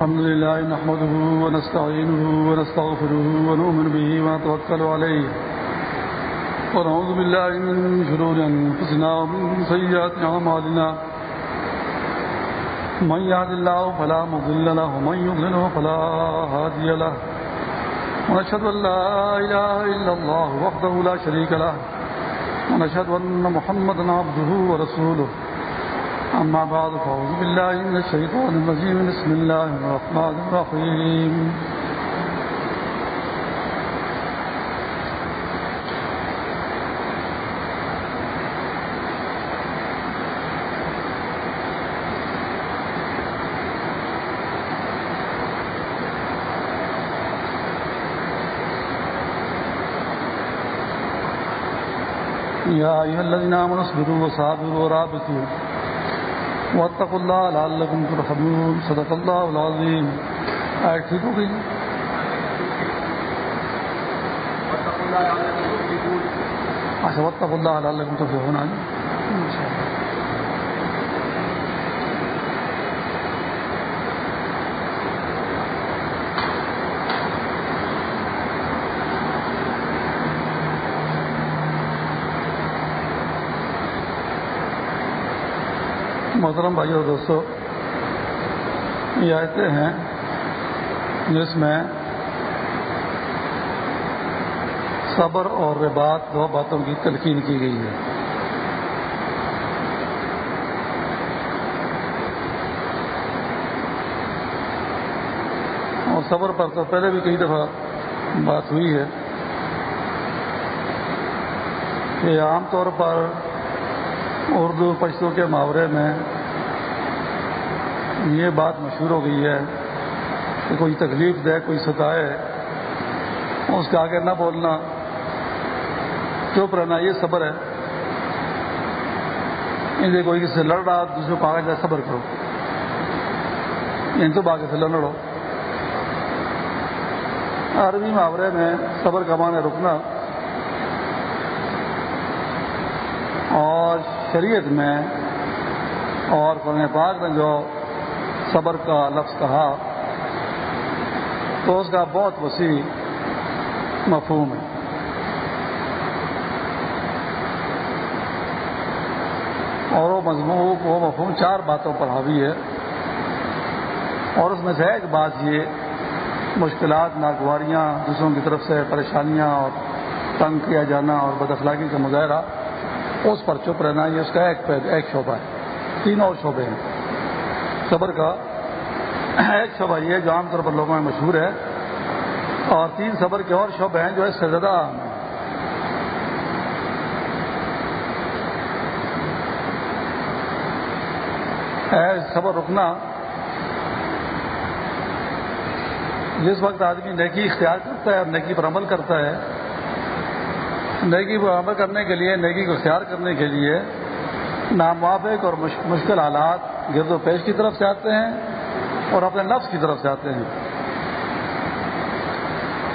الحمد لله نحمده ونستعينه ونستغفره ونؤمن به ونتوكل عليه. ونعوذ بالله من شرور أنفسنا ومن سيئات عمالنا من يهد الله فلا مضل له، ومن يضلله فلا هادي له. ونشهد أن لا إله إلا الله وحده لا شريك له. ونشهد أن محمد عبده ورسوله. أما بعد، فأعوذ بالله من الشيطان الرجيم. بسم الله الرحمن الرحيم. يا أيها الذين آمنوا اصبروا وصابروا ورابطوا. واتقوا الله لعلكم ترحمون. صدق الله العظيم. آیت ٹھیک ہو گئی؟ اچھا واتقوا الله لعلكم تفلحون. محترم بھائی اور دوستو، یہ آیتیں ہیں جس میں صبر اور ربات دو باتوں کی تلقین کی گئی ہے۔ اور صبر پر تو پہلے بھی کئی دفعہ بات ہوئی ہے کہ عام طور پر اردو پشتوں کے محاورے میں یہ بات مشہور ہو گئی ہے کہ کوئی تکلیف دے، کوئی ستائے، اس کے آگے نہ بولنا۔ چپ رہنا یہ صبر ہے، ان سے کوئی کسی سے لڑ رہا، دوسرے کو آگے جائے صبر کرو۔ ان تو آگے سے لڑو۔ عربی محاورے میں صبر کا معنی رکنا اور شریعت میں اور قرآن پاک نے جو صبر کا لفظ کہا تو اس کا بہت وسیع مفہوم ہے۔ اور وہ مضمون، وہ مفہوم چار باتوں پر حاوی ہے۔ اور اس میں سے ایک بات یہ، مشکلات، ناگواریاں، دوسروں کی طرف سے پریشانیاں اور تنگ کیا جانا اور بد اخلاقی کا مظاہرہ، اس پر چپ رہنا، یہ اس کا ایک ایک شعبہ ہے۔ تین اور شعبے ہیں۔ صبر کا ایک شعبہ یہ جو عام طور پر لوگوں میں مشہور ہے۔ اور تین صبر کے اور شعبے ہیں جو اس سے زیادہ ہیں صبر رکنا۔ جس وقت آدمی نیکی اختیار کرتا ہے اور نیکی پر عمل کرتا ہے، نیکی پر عمل کرنے کے لیے، نیکی کو اختیار کرنے کے لیے ناموافق اور مشکل حالات گرد و پیش کی طرف سے آتے ہیں اور اپنے نفس کی طرف سے آتے ہیں۔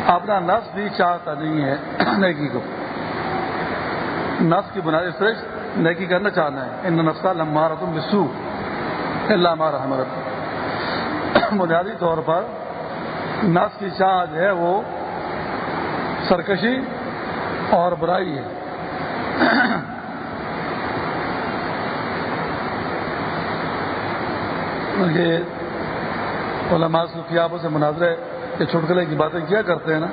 اپنا نفس بھی چاہتا نہیں ہے نیکی کو۔ نفس کی بنیادی فرش نیکی کرنا چاہنا ہے۔ ان نفسہ لمبا تم بسو اللہ مارا ہمارا بنیادی طور پر نفس کی چاہ جو ہے وہ سرکشی اور برائی ہے۔ علماء صوفیابوں سے مناظرے کے چھٹکلے کی باتیں کیا کرتے ہیں نا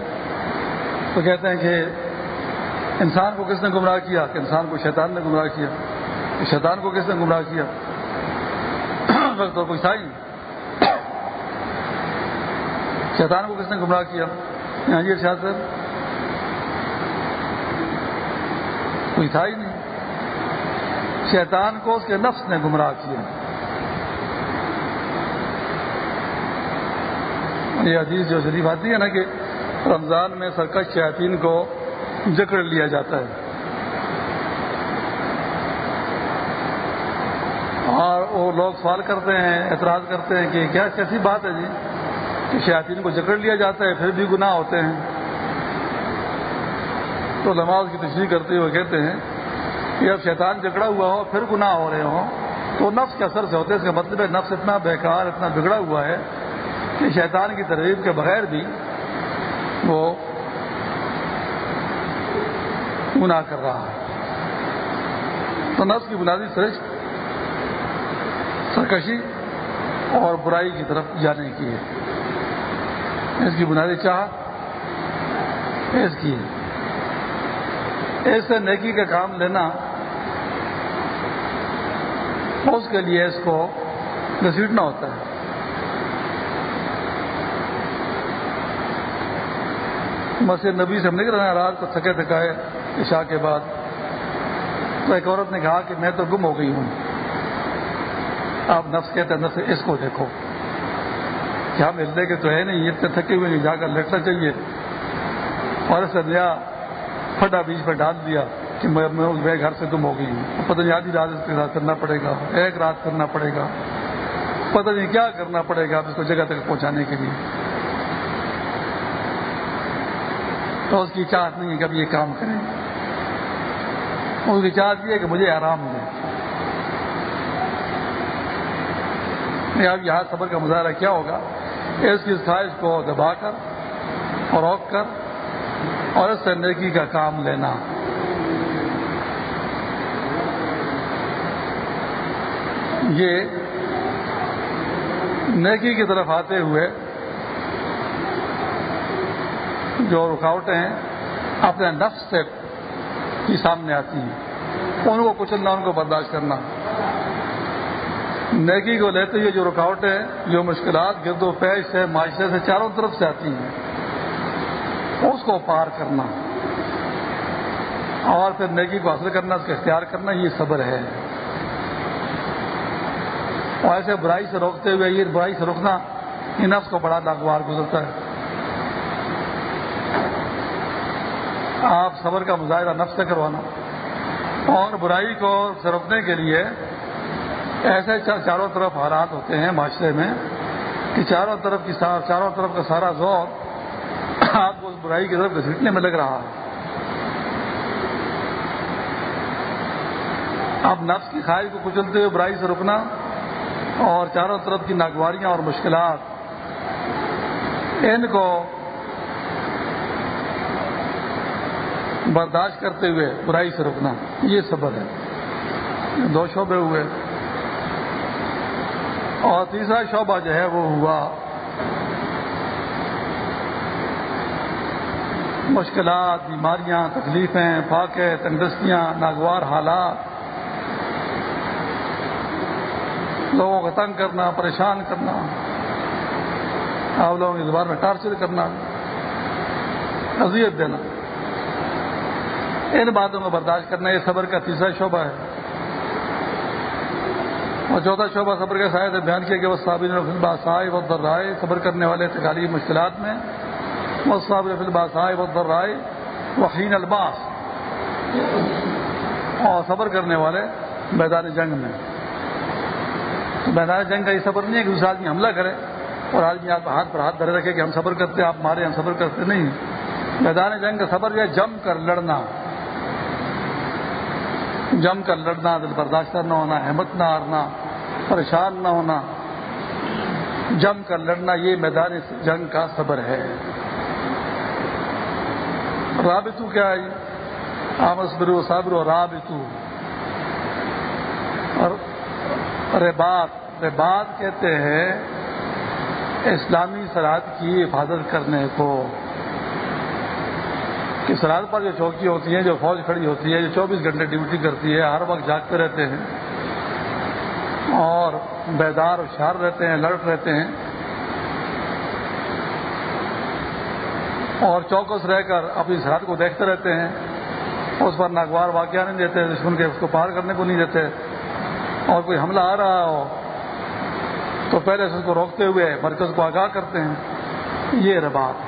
تو کہتے ہیں کہ انسان کو کس نے گمراہ کیا؟ کہ انسان کو شیطان نے گمراہ کیا۔ شیطان کو کس نے گمراہ کیا؟ تو کوئی تھا ہی شیطان کو کس نے گمراہ کیا؟ ہاں جی ارشاد صاحب۔ کوئی تھا ہی نہیں۔ شیطان کو اس کے نفس نے گمراہ کیا۔ یہ عزیز جو شریف آتی ہے نا کہ رمضان میں سرکش شیاطین کو جکڑ لیا جاتا ہے۔ اور وہ لوگ سوال کرتے ہیں، اعتراض کرتے ہیں کہ کیا کیسی بات ہے جی کہ شیاطین کو جکڑ لیا جاتا ہے، پھر بھی گناہ ہوتے ہیں۔ تو نماز کی تشریح کرتے ہوئے کہتے ہیں کہ اب شیطان جکڑا ہوا ہو، پھر گناہ ہو رہے ہوں۔ تو نفس کے اثر سے ہوتے ہیں، اس کا مطلب ہے نفس اتنا بیکار، اتنا بگڑا ہوا ہے کہ شیطان کی ترغیب کے بغیر بھی وہ گناہ کر رہا ہے۔ تو نفس کی بنیادی سرش سرکشی اور برائی کی طرف جانے کی ہے۔ اس کی بنیادی چاہ اس کی ہے۔ اس سے نیکی کا کام لینا اس کے لیے اس کو گھسیٹنا ہوتا ہے۔ مسجد نبی سے ہم نکل رہے ہیں، رات کو تھکے تھکائے عشاء کے بعد۔ تو ایک عورت نے کہا کہ میں تو گم ہو گئی ہوں۔ آپ نفس کہتے ہیں، نفس اس کو دیکھو۔ کیا ملنے کے تو ہے نہیں، اتنے تھکے ہوئے نہیں جا کر لیٹنا چاہیے۔ اور اسے نیا پھٹا بیچ پر ڈال دیا کہ میں گھر سے گم ہو گئی ہوں۔ پتہ نہیں آدھی رات اس کے ساتھ کرنا پڑے گا، ایک رات کرنا پڑے گا۔ پتہ نہیں کیا کرنا پڑے گا اس کو جگہ تک پہنچانے کے لیے۔ تو اس کی چاہت نہیں ہے کہ اب یہ کام کریں۔ اس کی چاہت یہ ہے کہ مجھے آرام دیں اب یہاں صبر کا مظاہرہ کیا ہوگا؟ اس کی خواہش کو دبا کر اور روک کر اور اس سے نیکی کا کام لینا۔ یہ نیکی کی طرف آتے ہوئے جو رکاوٹیں ہیں، اپنے نفس سے ہی سامنے آتی ہیں۔ ان کو کچلنا ان کو برداشت کرنا۔ نیکی کو لیتے ہوئے جو رکاوٹیں، جو مشکلات گرد و پیش سے، معاشرے سے چاروں طرف سے آتی ہیں، اس کو پار کرنا۔ اور پھر نیکی کو حاصل کرنا، اس کا اختیار کرنا، یہ صبر ہے۔ اور ایسے برائی سے روکتے ہوئے، یہ برائی سے روکنا ان نفس کو بڑا ناگوار گزرتا ہے۔ آپ صبر کا مظاہرہ نفس سے کروانا اور برائی کو روکنے کے لیے ایسے چاروں طرف حالات ہوتے ہیں معاشرے میں کہ چاروں طرف کی چاروں طرف کا سارا زور آپ کو اس برائی کی طرف گھسیٹنے میں لگ رہا ہے۔ اب نفس کی خواہش کو کچلتے ہوئے برائی سے رکنا اور چاروں طرف کی ناگواریاں اور مشکلات، ان کو برداشت کرتے ہوئے برائی سے رکنا یہ سبب ہے۔ دو شعبے ہوئے۔ اور تیسرا شعبہ جو ہے وہ ہوا مشکلات، بیماریاں، تکلیفیں فاقے تندرستیاں ناگوار حالات۔ لوگوں کو تنگ کرنا، پریشان کرنا۔ آپ لوگوں کی زبان میں ٹارچر کرنا۔ اذیت دینا۔ ان باتوں کو برداشت کرنا یہ صبر کا تیسرا شعبہ ہے۔ اور چوتھا شعبہ صبر کے سائے سے بیان کیا کہ وہ صابر رفیل باسائے و رائے صبر کرنے والے تکالی مشکلات میں۔ وہ صابر رفیل باسائے و رائے وحین الباس۔ اور صبر کرنے والے میدان جنگ میں۔ میدان جنگ کا یہ صبر نہیں ہے کہ دوسرا آدمی حملہ کرے اور آدمی آپ ہاتھ پر ہاتھ دھرے رکھے کہ ہم صبر کرتے آپ مارے ہم صبر کرتے نہیں۔ میدان جنگ کا صبر جو ہے، جم کر لڑنا۔ جم کر لڑنا، دل برداشت نہ ہونا احمد نہ ہارنا، پریشان نہ ہونا، جم کر لڑنا، یہ میدان جنگ کا صبر ہے۔ رابطو کیا ہے؟ آمس برو صابر و رابطو۔ اور ربات ربات کہتے ہیں اسلامی سرحد کی حفاظت کرنے کو۔ کہ سرحد پر جو چوکی ہوتی ہیں، جو فوج کھڑی ہوتی ہے جو چوبیس گھنٹے ڈیوٹی کرتی ہے ہر وقت جاگتے رہتے ہیں۔ اور بیدار ہوشیار رہتے ہیں لڑ رہتے ہیں۔ اور چوکس رہ کر اپنی سرحد کو دیکھتے رہتے ہیں۔ اس پر ناگوار واقعہ نہیں دیتے، دشمن کے اس کو پار کرنے کو نہیں دیتے۔ اور کوئی حملہ آ رہا ہو، تو پہلے سے اس کو روکتے ہوئے مرکز کو آگاہ کرتے ہیں۔ یہ ربات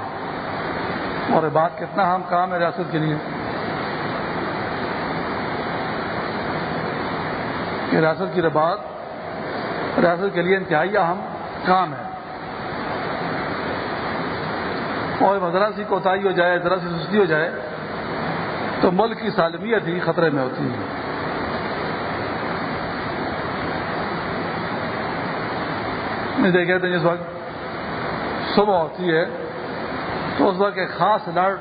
اور بات کتنا اہم کام ہے ریاست کے لیے۔ کہ ریاست کی ربات ریاست کے لیے انتہائی اہم کام ہے۔ اور ذرا سی کوتاہی ہو جائے ذرا سی سستی ہو جائے، تو ملک کی سالمیت ہی خطرے میں ہوتی ہے۔ کہتے ہیں جس وقت صبح ہوتی ہے تو اس وقت ایک خاص الرٹ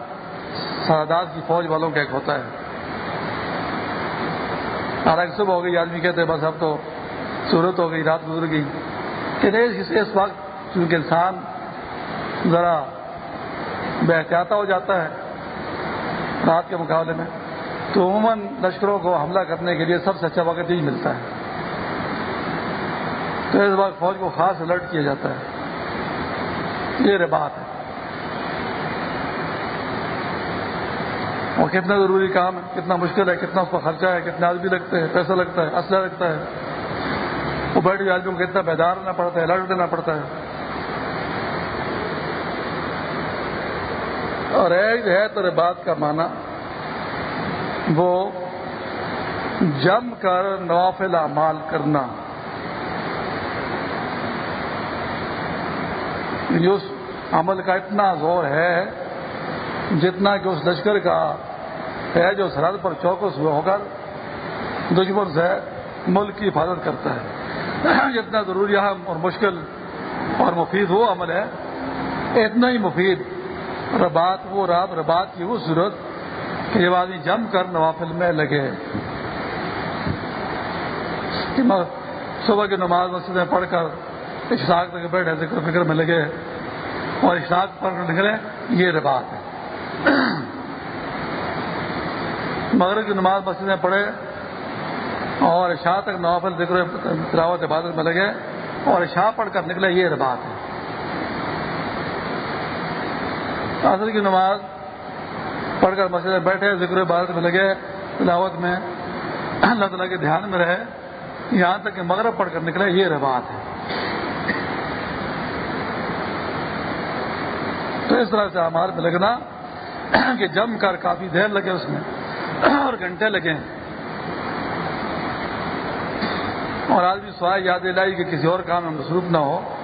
سادات کی فوج والوں کا ایک ہوتا ہے۔ حالانکہ صبح ہو گئی، آدمی کہتے ہیں، بس اب تو صورت ہو گئی، رات گزر گئی۔ کہ اس وقت چونکہ انسان ذرا بے احتیاطہ ہو جاتا ہے رات کے مقابلے میں، تو عموماً لشکروں کو حملہ کرنے کے لیے سب سے اچھا وقت یہی ملتا ہے۔ تو اس وقت فوج کو خاص الرٹ کیا جاتا ہے۔ یہ بات ہے۔ اور کتنا ضروری کام ہے، کتنا مشکل ہے، کتنا اس کا خرچہ ہے، کتنے آدمی لگتے ہیں، پیسہ لگتا ہے، اسلحہ لگتا ہے۔ وہ بیٹھ آدمیوں کو کتنا بیدار رہنا پڑتا ہے، الرٹ دینا پڑتا ہے۔ اور ایک ہے تو بات کا معنی، وہ جم کر نوافل اعمال کرنا۔ اس عمل کا اتنا زور ہے، جتنا کہ اس لشکر کا ہے جو سرحد پر چوکس ہو کر دشمن سے ملک کی حفاظت کرتا ہے۔ جتنا ضروری اہم اور مشکل اور مفید وہ عمل ہے، اتنا ہی مفید۔ ربات وہ رات ربات کی وہ صورت کہ جب آدمی جم کر نوافل میں لگے۔ صبح کی نماز مسجد میں پڑھ کر اشراق تک بیٹھے، ذکر فکر میں لگے اور اشراق پڑھ کر نکلے، یہ ربات ہے۔ مغرب کی نماز مسجد میں پڑھے اور عشاء تک نوافل ذکر تلاوت عبادت میں لگے اور عشاء پڑھ کر نکلے، یہ ربات ہے عصر کی نماز پڑھ کر مسجد میں بیٹھے، ذکر عبادت میں لگے، تلاوت میں اللہ تعالیٰ کے دھیان میں رہے، یہاں تک کہ مغرب پڑھ کر نکلے، یہ ربات ہے تو اس طرح سے ہمارے میں لگنا کہ جم کر کافی دیر لگے اس میں۔ اور گھنٹے لگے اور آدمی سوائے یاد لائی کہ کسی اور کام میں مصروف نہ ہو،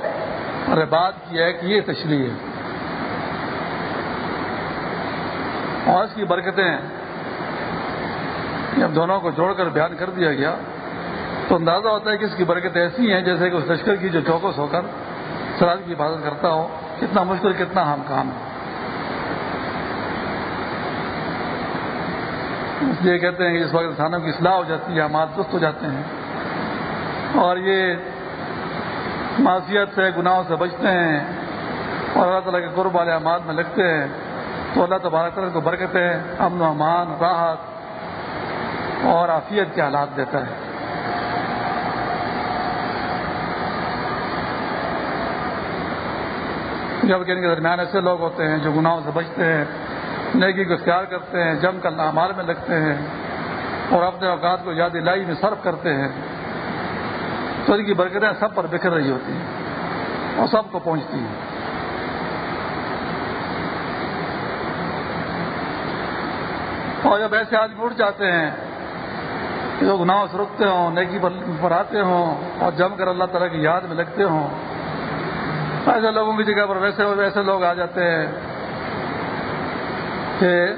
اور بات کی ہے کہ یہ تشریح ہے۔ اور اس کی برکتیں جب دونوں کو جوڑ کر بیان کر دیا گیا۔ تو اندازہ ہوتا ہے کہ اس کی برکتیں ایسی ہیں جیسے کہ اس لشکر کی جو چوکس ہو کر سرحد کی حفاظت کرتا ہو، کتنا مشکل، کتنا ہم کام۔ ہے اس لیے کہتے ہیں کہ اس وقت انسانوں کی اصلاح ہو جاتی ہے ہمارے درست ہو جاتے ہیں۔ اور یہ معاشیت سے، گناہوں سے بچتے ہیں۔ اور اللہ تعالیٰ کے قرب والے اعمال میں لگتے ہیں۔ تو اللہ تبارک تعالیٰ کو برکتیں امن و امان، راحت اور عافیت کے حالات دیتا ہے۔ جبکہ ان کے درمیان ایسے لوگ ہوتے ہیں جو گناہوں سے بچتے ہیں۔ نیکی کو اختیار کرتے ہیں، جم کر نامال میں لگتے ہیں اور اپنے اوقات کو یاد لائی میں صرف کرتے ہیں۔ تو ان کی برکتیں سب پر بکھر رہی ہوتی ہیں اور سب کو پہنچتی ہیں۔ اور جب ایسے آدمی اٹھ جاتے ہیں کہ وہ گناہوں سے رکتے ہوں، نیکی پر آتے ہوں اور جم کر اللہ تعالیٰ کی یاد میں لگتے ہوں۔ ایسے لوگوں کی جگہ پر ویسے ویسے لوگ آ جاتے ہیں۔ کہ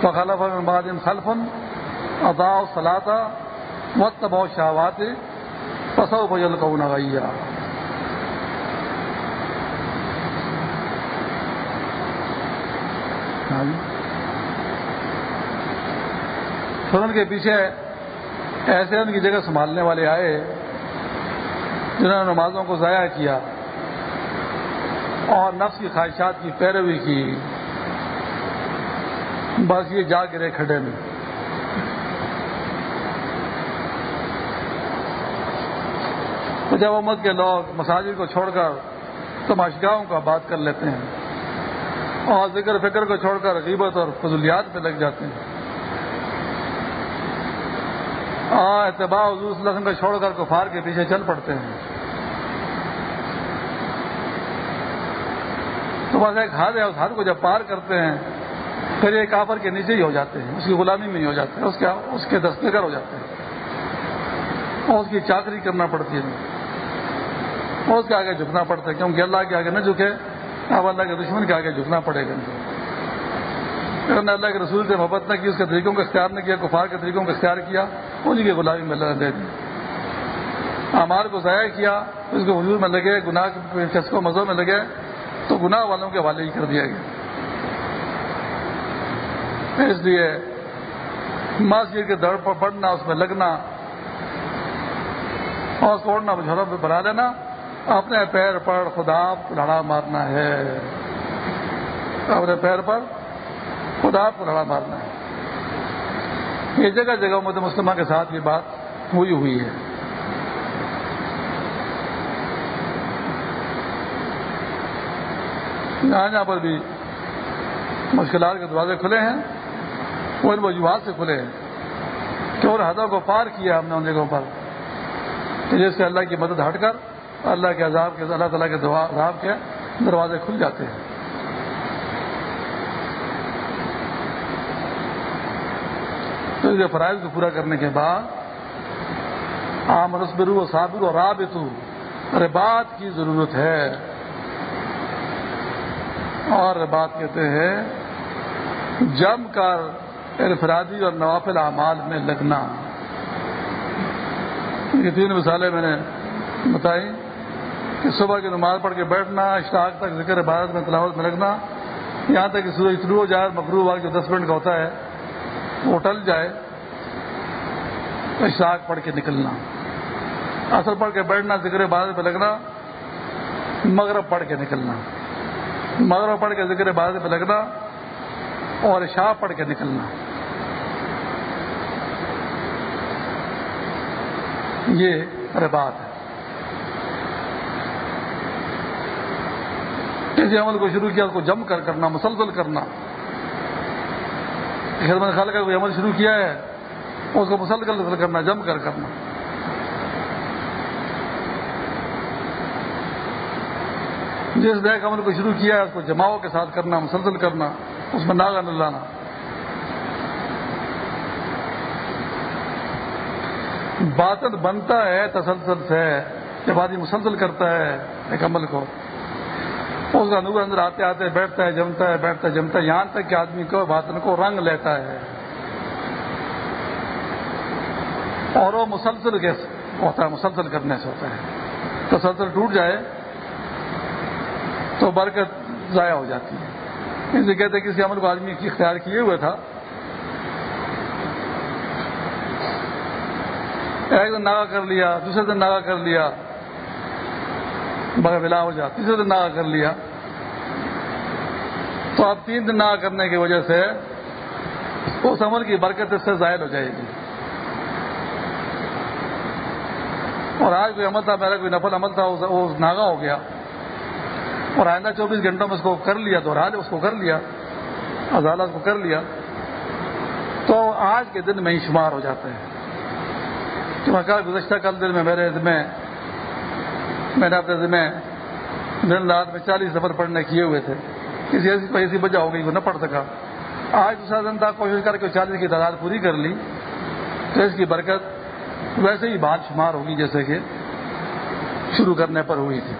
فخلف المادن خلفن ادا سلاطا مت بہت شہوات پسو بجل کو نویا فلن کے پیچھے ایسے ان کی جگہ سنبھالنے والے آئے جنہوں نے نمازوں کو ضائع کیا اور نفس کی خواہشات کی پیروی کی۔ بس یہ جا گرے کھڈے میں۔ تو جب امت کے لوگ مساجد کو چھوڑ کر تماشگاہوں کا بات کر لیتے ہیں اور ذکر فکر کو چھوڑ کر غیبت اور فضولیات پہ لگ جاتے ہیں۔ اور اتباع حضور صلی اللہ علیہ وسلم کو چھوڑ کر کفار کے پیچھے چل پڑتے ہیں۔ تو بس ایک حد ہے، اس حد کو جب پار کرتے ہیں پھر یہ کافر کے نیچے ہی ہو جاتے ہیں، اس کی غلامی میں ہی ہو جاتے ہیں، اس کے اس کے دستگر ہو جاتے ہیں۔ اور اس کی چاکری کرنا پڑتی ہے۔ اور اس کے آگے جھکنا پڑتا ہے، کیونکہ اللہ کے آگے نہ جھکے، اب اللہ کے دشمن کے آگے جھکنا پڑے گا۔ اگر نے اللہ کے رسول سے محبت نہ کی، اس کے طریقوں کا اختیار نہ کیا، کفار کے طریقوں کا اختیار کیا انہیں کی غلامی میں اللہ نے دے دی۔ ہمار کو ضائع کیا، اس کے حضور میں لگے، گناہ کے چسکوں مزوں میں لگے، تو گناہ والوں کے حوالے ہی کر دیا گیا۔ اس لیے مسجد کے در پر پڑھنا اس میں لگنا۔ اور توڑنا بجھڑوں پہ بنا لینا۔ اپنے پیر پر خدا کو لڑا مارنا ہے۔ اپنے پیر پر خدا کو لڑا مارنا ہے۔ یہ جگہ جگہ مد مسلمہ کے ساتھ یہ بات ہوئی ہوئی ہے۔ یہاں جہاں پر بھی مشکلات کے دروازے کھلے ہیں۔ وہ ان وجوہات سے کھلے ہیں۔ کہ اور حدوں کو پار کیا ہم نے ان جگہوں پر۔ کہ جس سے اللہ کی مدد ہٹ کر اللہ کے عذاب کے اللہ تعالیٰ کے عذاب کے دروازے کھل جاتے ہیں۔ تو یہ فرائض کو پورا کرنے کے بعد عام رسبرو و صابر اور رابطو ربات کی ضرورت ہے۔ اور بات کہتے ہیں، جم کر انفرادی اور نوافل اعمال میں لگنا۔ یہ تین مثالیں میں نے بتائی کہ صبح کی نماز پڑھ کے بیٹھنا اشتاق تک ذکر عبادت میں تلاوت میں لگنا، یہاں تک کہ سورج شروع ہو جائے مکرو واقع جو دس منٹ کا ہوتا ہے، وہ ٹل جائے اشتاق پڑھ کے نکلنا۔ اثر پڑھ کے بیٹھنا، ذکر عبادت میں لگنا، مغرب پڑھ کے نکلنا۔ مغرب پڑھ کے ذکر عبادت پہ لگنا اور شاہ پڑھ کے نکلنا۔ یہ ربات ہے۔ کسی عمل کو شروع کیا، اس کو جم کر کرنا، مسلسل کرنا۔ خدمت خال کا کوئی عمل شروع کیا ہے، اس کو مسلسل کرنا، جم کر کرنا۔ جس نئے عمل کو شروع کیا ہے، اس کو جماؤ کے ساتھ کرنا، مسلسل کرنا، اس میں ناگا نہ لانا۔ باطن بنتا ہے، تسلسل سے، جب آدمی مسلسل کرتا ہے، ایک عمل کو۔ اس کا نور اندر آتے آتے بیٹھتا ہے، جمتا ہے، بیٹھتا ہے، جمتا ہے۔ یہاں تک کہ آدمی کو باطن کو رنگ لیتا ہے۔ اور وہ مسلسل کے ہوتا ہے، مسلسل کرنے سے ہوتا ہے۔ تسلسل ٹوٹ جائے تو برکت ضائع ہو جاتی ہے۔ اس لیے کہتے ہیں کسی عمل کو آدمی کی اختیار کیے ہوئے تھا۔ ایک دن ناگا کر لیا، دوسرے دن ناگا کر لیا۔ بغیر بلا ہو جا تیسرے دن ناگا کر لیا۔ تو آپ تین دن ناگا کرنے کی وجہ سے اس عمل کی برکت اس سے ظاہر ہو جائے گی۔ اور آج کوئی عمل تھا میرا کوئی نفل عمل تھا، وہ ناگا ہو گیا۔ اور آئندہ چوبیس گھنٹوں میں اس کو کر لیا، تو راج اس کو کر لیا ازالہ اس کو کر لیا۔ تو آج کے دن میں ہی شمار ہو جاتا ہے کہا گزشتہ کل دن میں میرے ذمہ میں نے اپنے ذمہ دن رات میں چالیس سفر پڑھنے کیے ہوئے تھے۔ کسی ایسی کوئی ایسی وجہ ہو گئی وہ نہ پڑھ سکا۔ آج دوسرا دن تھا، کوشش کر کے چالیس کی تعداد پوری کر لی۔ تو اس کی برکت ویسے ہی بات شمار ہوگی جیسے کہ شروع کرنے پر ہوئی تھی۔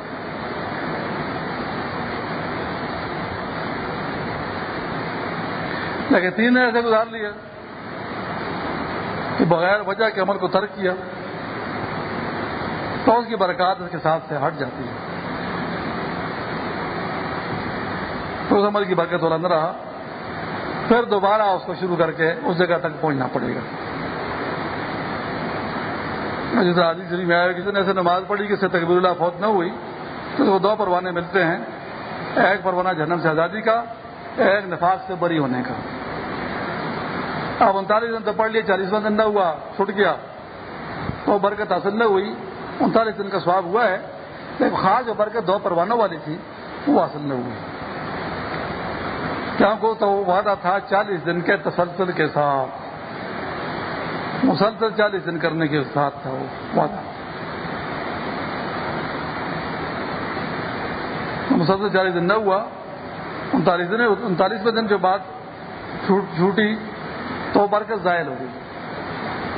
لیکن تین نے ایسے گزار لیا کہ بغیر وجہ کے عمل کو ترک کیا تو اس کی برکات اس کے ساتھ سے ہٹ جاتی ہے۔ تو اس عمل کی برکت والا نہ رہا پھر دوبارہ اس کو شروع کر کے اس جگہ تک پہنچنا پڑے گا۔ جیسے آدمی شریف میں آیا کسی نے ایسے نماز پڑھی کہ سے تقبیر اللہ فوت نہ ہوئی، تو وہ دو پروانے ملتے ہیں، ایک پروانہ جہنم سے آزادی کا، ایک نفاق سے بری ہونے کا۔ اب انتالیس دن تو پڑھ لیا چالیسواں دن نہ ہوا چھٹ گیا۔ تو برکت حاصل نہ ہوئی۔ انتالیس دن کا سواب ہوا ہے۔ لیکن خاص جو برکت دو پروانوں والی تھی، وہ حاصل نہ ہوئی۔ کیا کو تو وعدہ تھا چالیس دن کے تسلسل کے ساتھ۔ مسلسل چالیس دن کرنے کے ساتھ تھا وہ وعدہ۔ مسلسل چالیس دن نہ ہوا۔ انتالیس دن، انتالیسویں دن کے بعد چھوٹی تو برکت ظاہر ہو گئی۔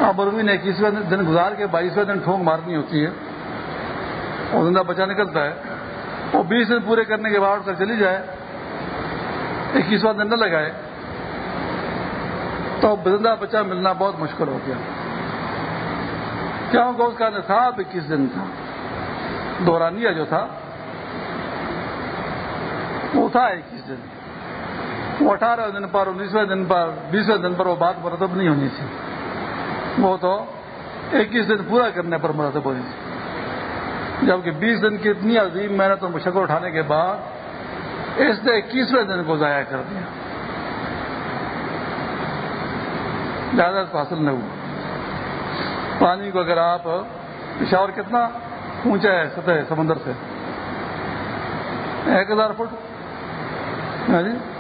اب بروی نے اکیسویں دن گزار کے بائیسویں دن ٹھونک مارنی ہوتی ہے۔ اور زندہ بچہ نکلتا ہے۔ وہ بیس دن پورے کرنے کے بعد کر چلی جائے۔ اکیسواں دن نہ لگائے۔ تو زندہ بچہ ملنا بہت مشکل ہو گیا۔ کیا اس کا نصاب اکیس دن تھا۔ دورانیہ جو تھا، وہ تھا اکیس دن۔ وہ اٹھارہ دن پر انیسویں دن پر، بیسویں دن پر وہ بات مرتب نہیں ہونی تھی۔ وہ تو اکیس دن پورا کرنے پر مرتب ہونی تھی جبکہ بیس دن کی اتنی عظیم محنت اور مشکل اٹھانے کے بعد اس نے اکیسویں دن کو ضائع کر دیا۔ زیادہ حاصل نہیں ہوا۔ پانی کو اگر آپ پشاور کتنا اونچا ہے، سطح سمندر سے، ایک ہزار فٹ۔ ہاں جی؟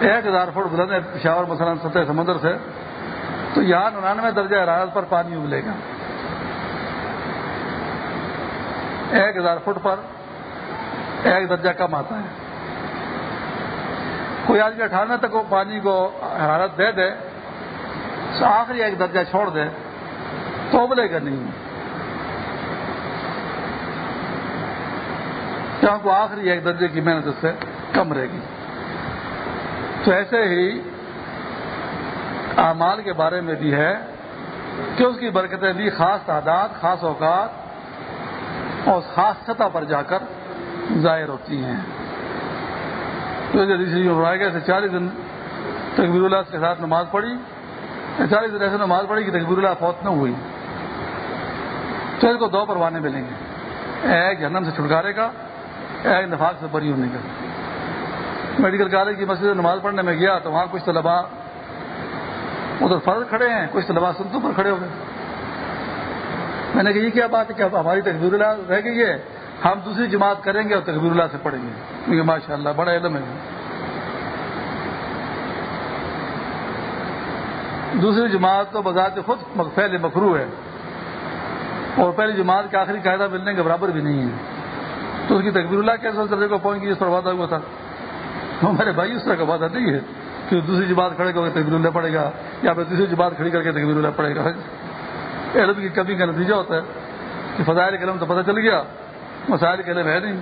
ایک ہزار فٹ بلند ہے، پشاور مثلاً سطح سمندر سے۔ تو یہاں ننانوے درجہ حرارت پر پانی ابلے گا۔ ایک ہزار فٹ پر ایک درجہ کم آتا ہے۔ کوئی آدمی اٹھانوے تک وہ پانی کو حرارت دے دے، تو آخری ایک درجہ چھوڑ دے، تو ابلے گا نہیں۔ کیونکہ آخری ایک درجے کی محنت اس سے کم رہے گی۔ تو ایسے ہی اعمال کے بارے میں بھی ہے کہ اس کی برکتیں بھی خاص تعداد، خاص اوقات اور خاص سطح پر جا کر ظاہر ہوتی ہیں۔ سے چالیس دن تقبیر اللہ کے ساتھ نماز پڑھی چالیس دن ایسے نماز پڑھی کہ تقبیر اللہ فوت نہ ہوئی۔ تو اس کو دو پروانے ملیں گے۔ ایک جہنم سے چھٹکارے کا ایک نفاق سے بری ہونے کا۔ میڈیکل کالج کی مسجد نماز پڑھنے میں گیا تو وہاں کچھ طلبا ادھر فرض کھڑے ہیں، کچھ طلبا سنتوں پر کھڑے ہو گئے۔ میں نے کہا، یہ کیا بات ہے کہ ہماری تقبیر اللہ رہ گئی ہے؟ ہم دوسری جماعت کریں گے اور تقبیر اللہ سے پڑھیں گے۔ کیونکہ ماشاء اللہ بڑا علم ہے۔ دوسری جماعت تو بذات خود پہلے مکرو ہے۔ اور پہلی جماعت کے آخری قاعدہ ملنے کے برابر بھی نہیں ہے۔ تو اس کی تقبیر اللہ کیسے درجے کو پہنچ گئی، اس پر وعدہ ہوا تھا۔ ہمارے بھائی اس طرح کا وعدہ نہیں ہے کہ دوسری جماعت کھڑے کر کے تقبیر اللہ پڑے گا، یا پھر تیسری جماعت کھڑی کر کے تقبیر اللہ پڑے گا۔ علم کی کمی کا نتیجہ ہوتا ہے کہ فضائل قلم تو پتہ چل گیا، مسائل کے ہے نہیں۔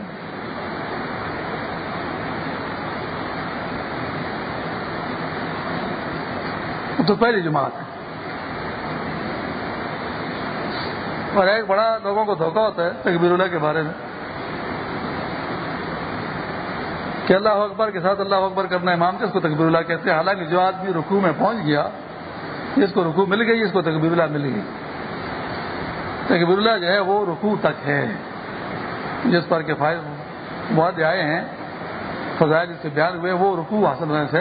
تو پہلی جماعت ہے۔ اور ایک بڑا لوگوں کو دھوکہ ہوتا ہے تکبیر اللہ کے بارے میں۔ کہ اللہ اکبر کے ساتھ اللہ اکبر کرنا امام کے اس کو تکبیر اللہ کہتے ہیں۔ حالانکہ جو آدمی رکوع میں پہنچ گیا، جس کو رکوع مل گئی، اس کو تکبیر اللہ مل گئی تکبیر اللہ جو ہے وہ رکوع تک ہے۔ جس پر کے فائد بہت آئے ہیں، فضائل سے بیان ہوئے، وہ رکوع حاصل ہونے سے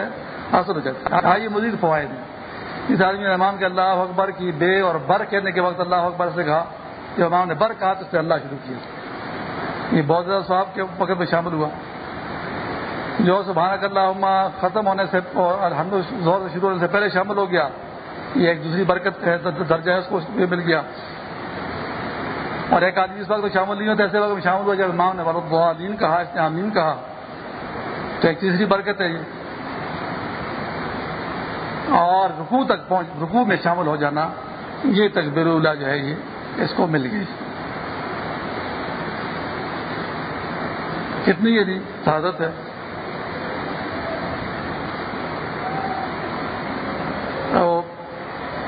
حاصل ہو جاتے آئیے مزید فوائد۔ ہیں اس آدمی نے امام کے اللہ اکبر کی بے اور بر کہنے کے وقت اللہ اکبر سے کہا کہ امام نے بر کہا تو اس سے اللہ شروع کیا۔ یہ بہت زیادہ صاحب کے وقت میں شامل ہوا۔ جو سبحانک اللہ ختم ہونے سے اور زور شروع ہونے سے پہلے شامل ہو گیا، یہ ایک دوسری برکت درجہ ہے اس کو مل گیا۔ اور ایک آدمی اس وقت شامل نہیں ہوتا ایسے وقت میں شامل ہوا جب امام نے دین کہا، اس نے آمین کہا۔ تو ایک تیسری برکت ہے یہ۔ اور رکوع تک پہنچ، رکوع میں شامل ہو جانا، یہ تقبیر اللہ جو ہے، یہ اس کو مل گئی۔ کتنی یہ سعادت ہے۔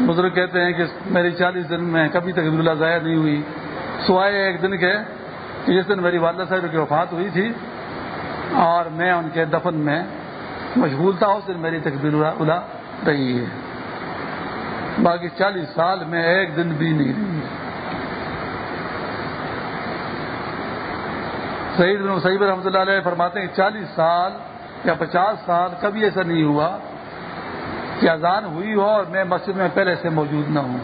بزرگ کہتے ہیں کہ میری چالیس دن میں کبھی تقبیر اللہ ضائع نہیں ہوئی۔ سوائے ایک دن کے جس دن میری والدہ صاحب کی وفات ہوئی تھی اور میں ان کے دفن میں مشغول تھا، اس دن میری تقبیر الا رہی ہے۔ باقی چالیس سال میں ایک دن بھی نہیں رہی۔ ہے سعید بن سعید رحمۃ اللہ علیہ فرماتے ہیں کہ چالیس سال یا پچاس سال کبھی ایسا نہیں ہوا کہ اذان ہوئی ہو اور میں مسجد میں پہلے سے موجود نہ ہوں۔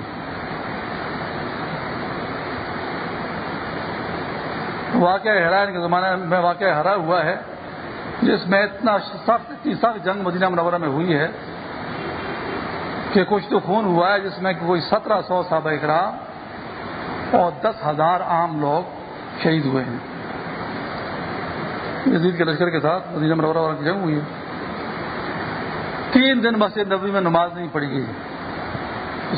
واقعہ حیران کے زمانے میں واقعہ ہرا ہوا ہے، جس میں اتنا سخت، اتنی سخت جنگ مدینہ منورہ میں ہوئی ہے کہ کچھ تو خون ہوا ہے، جس میں کوئی سترہ سو صحابہ اکرام اور دس ہزار عام لوگ شہید ہوئے ہیں۔ یزید کے لشکر کے ساتھ مدینہ منورہ کی جنگ ہوئی ہے۔ تین دن مسجد نبی میں نماز نہیں پڑھی گئی۔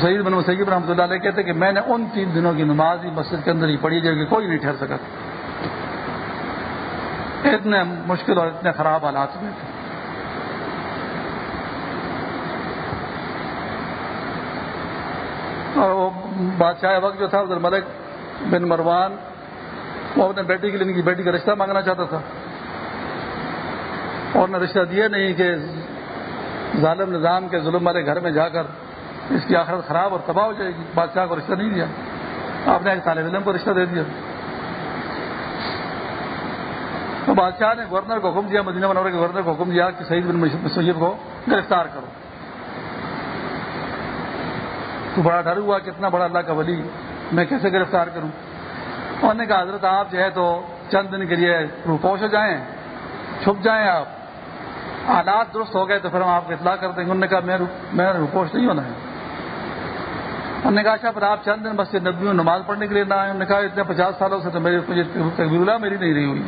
سعید بن سعید رحمۃ اللہ علیہ کہتے کہ میں نے ان تین دنوں کی نماز ہی مسجد کے اندر ہی پڑھی جو کہ کوئی نہیں ٹھہر سکا۔ اتنے مشکل اور اتنے خراب حالات میں تھے۔ اور وہ بادشاہ وقت جو تھا ادھر ملک بن مروان، وہ اپنے بیٹی کے لیے ان کی بیٹی کا رشتہ مانگنا چاہتا تھا۔ اور نے رشتہ دیا نہیں کہ ظالم نظام کے ظلم والے گھر میں جا کر اس کی آخرت خراب اور تباہ ہو جائے گی۔ بادشاہ کو رشتہ نہیں دیا۔ آپ نے ایک طالب علم کو رشتہ دے دیا۔ تو بادشاہ نے گورنر کو حکم دیا، مدینہ منورہ کے گورنر کو حکم دیا کہ سعید بن مسیب کو گرفتار کرو۔ تو بڑا ڈر ہوا کتنا بڑا اللہ کا ولی میں کیسے گرفتار کروں؟ انہوں نے کہا، حضرت آپ جو ہے تو چند دن کے لیے روپوش ہو جائیں، چھپ جائیں آپ۔ حالات درست ہو گئے تو پھر ہم آپ کو اطلاع کر دیں گے۔ انہوں نے کہا، میں روپوش نہیں ہونا ہے۔ انہوں نے کہا اچھا پھر آپ چند دن بس ندی میں نماز پڑھنے کے لیے نہ آئے۔ انہوں نے کہا، اتنے پچاس سالوں سے تو میری تقبیر اللہ میری نہیں رہی ہوئی۔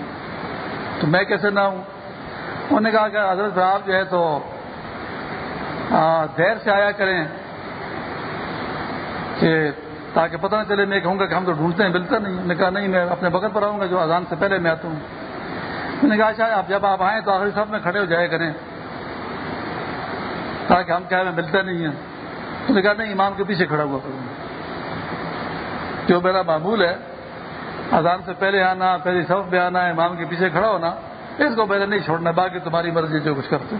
تو میں کیسے نہ ہوں انہوں نے کہا کہ حضرت آپ جو ہے تو دیر سے آیا کریں کہ تاکہ پتہ نہ چلے، میں کہوں گا کہ ہم تو ڈھونڈتے ہیں، ملتا نہیں۔ نے کہا، نہیں، میں اپنے وقت پر آؤں گا، جو اذان سے پہلے میں آتا ہوں۔ میں نے کہا اچھا آپ جب آپ آئیں تو آخری سب میں کھڑے ہو جائے کریں. تاکہ ہم کیا میں ملتا نہیں ہے۔ تو نے کہا، نہیں، امام کے پیچھے کھڑا ہوا کروں جو میرا معمول ہے، اذان سے پہلے آنا پہلے سب میں آنا، امام کے پیچھے کھڑا ہونا، اس کو پہلے نہیں چھوڑنا، باقی تمہاری مرضی جو کچھ کرتے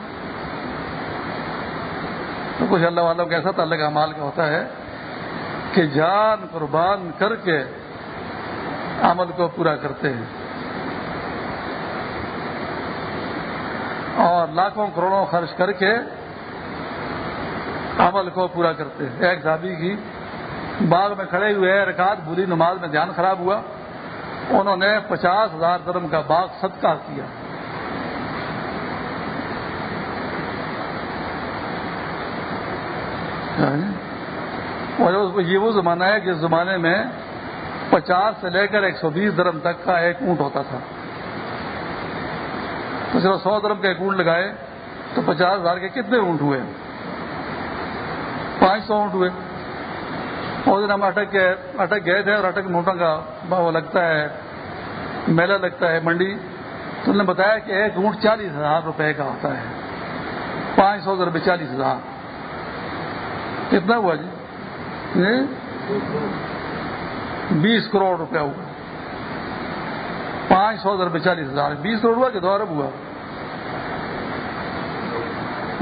تو کچھ اللہ والوں کا ایسا تعلق مال کا ہوتا ہے کہ جان قربان کر کے عمل کو پورا کرتے ہیں۔ اور لاکھوں کروڑوں خرچ کر کے عمل کو پورا کرتے ہیں۔ ایک شادی کی باغ میں کھڑے ہوئے رکعت، بری نماز میں دھیان خراب ہوا۔ انہوں نے پچاس ہزار درم کا باغ صدقہ کیا۔ اور یہ وہ زمانہ ہے جس زمانے میں پچاس سے لے کر ایک سو بیس درم تک کا ایک اونٹ ہوتا تھا۔ تو چلو سو درم کا ایک اونٹ لگائے تو پچاس ہزار کے کتنے اونٹ ہوئے؟ پانچ سو اونٹ ہوئے۔ اس دن ہم اٹک گئے اٹک گئے تھے اور اٹک موٹا کا وہ لگتا ہے، میلہ لگتا ہے، منڈی۔ تو انہوں نے بتایا کہ ایک اونٹ چالیس ہزار روپے کا ہوتا ہے۔ پانچ سو روپے چالیس ہزار۔ کتنا ہوا جی؟ بیس کروڑ روپیہ ہوا۔ پانچ سو روپے چالیس ہزار۔ بیس کروڑ ہوا کہ دو ارب ہوا؟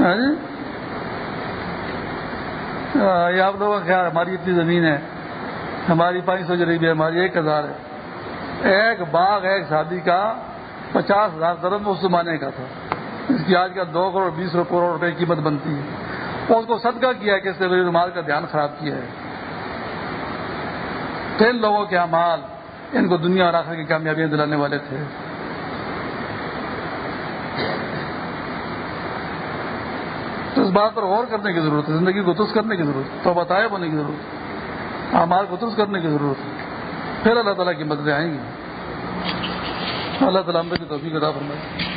ہاں جی؟ ہاں، یہ آپ لوگوں کا خیال ہماری اتنی زمین ہے، ہماری پانچ سو جریبی ہے، ہماری ایک ہزار ہے۔ ایک باغ، ایک شادی کا پچاس ہزار درم اس زمانے کا تھا۔ اس کی آج کل دو کروڑ، بیس کروڑ روپے کی قیمت بنتی ہے۔ اور اس کو صدقہ کیا کہ اس نے میری رومال کا دھیان خراب کیا ہے۔ تین لوگوں کے امال ان کو دنیا اور آخر کی کامیابیاں دلانے والے تھے تو اس بات پر غور کرنے کی ضرورت ہے، زندگی کو ترست کرنے کی ضرورت ہے، تو بتائے ہونے کی ضرورت ہے کو ترست کرنے کی ضرورت ہے۔ پھر اللہ تعالیٰ کی مددیں آئیں گی۔ اللہ تعالیٰ کی توفیق عطا فرمائے۔